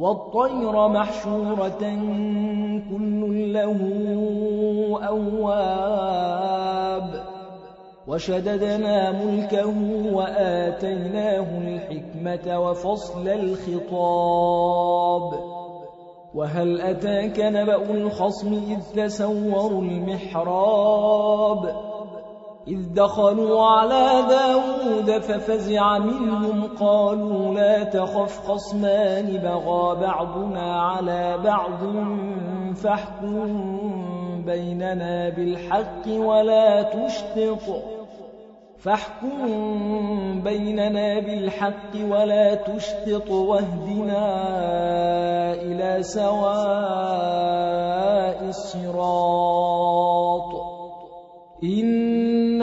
والطير محشورة كل له أواب. وشددنا ملكه وآتيناه الحكمة وفصل الخطاب. وهل أتاك نبأ الخصم إذ تسوروا المحراب؟ إذ دخلوا على داود ففزع منهم قالوا لا تخف خصمان بغى بعضنا على بعض فاحكم بيننا بالحق ولا تشتط فاحكم بيننا بالحق ولا تشتط واهدنا إلى سواء الصراط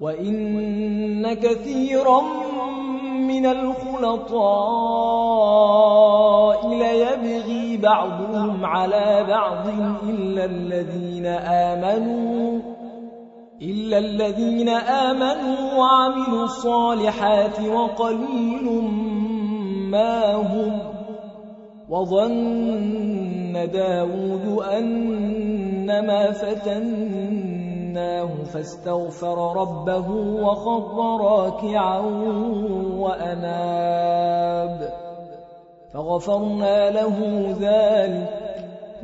وإن كثيرا من الخلطاء ليبغي بعضهم على بعض إلا الذين آمنوا إلا الذين آمنوا وعملوا الصالحات وقليل ما هم. وظن داود أنما فتناه فاستغفر ربه وخض راكعا وأناب. فغفرنا له ذلك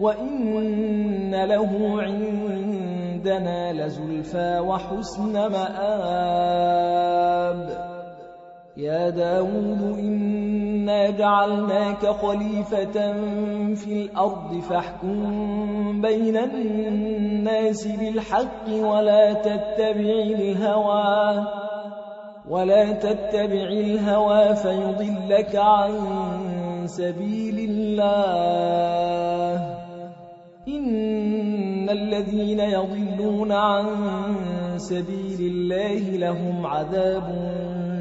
وإن له عندنا لزلفى وحسن مآب. يا داود إنا جعلناك خليفة في الأرض فاحكم بين الناس بالحق ولا تتبع الهوى ولا تتبع الهوى فيضلك عن سبيل الله إن الذين يضلون عن سبيل الله لهم عذاب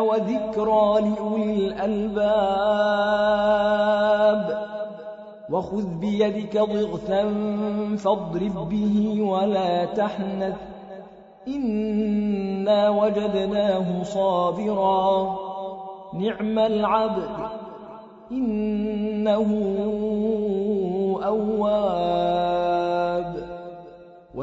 وذكرى لأولي الألباب وخذ بيدك ضغثا فاضرب به ولا تحنث إنا وجدناه صابرا نعم العبد إنه أواب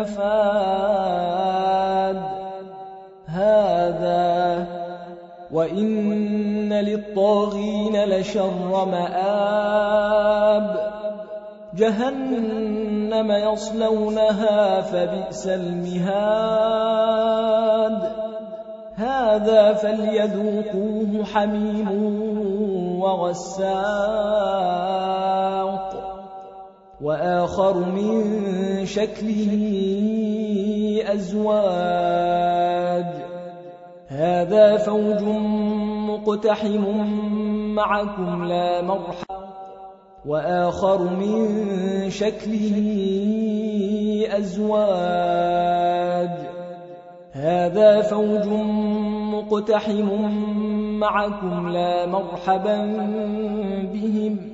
نفاد هذا وإن للطاغين لشر مآب. جهنم يصلونها فبئس المهاد. هذا فليذوقوه حميم وغساق. وآخر من شكله أزواج. هذا فوج مقتحم معكم لا مرحب. وآخر من شكله أزواج. هذا فوج مقتحم معكم لا مرحبا بهم.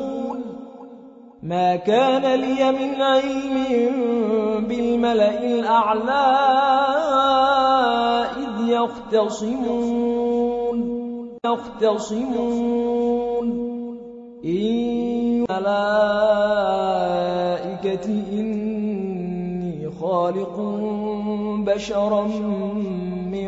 ما كان لي من علم بالملأ الأعلى إذ يختصمون يختصمون. إن ملائكة إني خالق بشرا من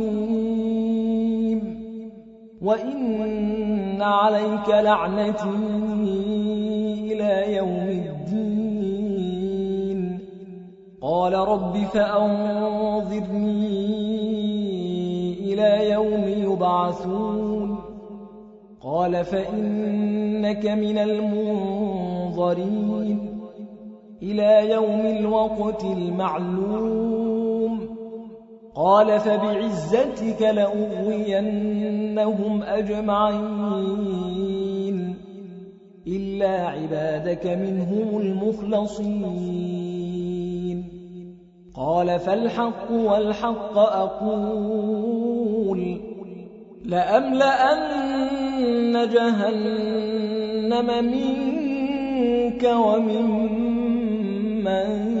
وإن عليك لعنتي إلى يوم الدين قال رب فأنظرني إلى يوم يبعثون قال فإنك من المنظرين إلى يوم الوقت المعلوم قال فبعزتك لأغوينهم أجمعين إلا عبادك منهم المخلصين. قال فالحق والحق أقول لأملأن جهنم منك ومن من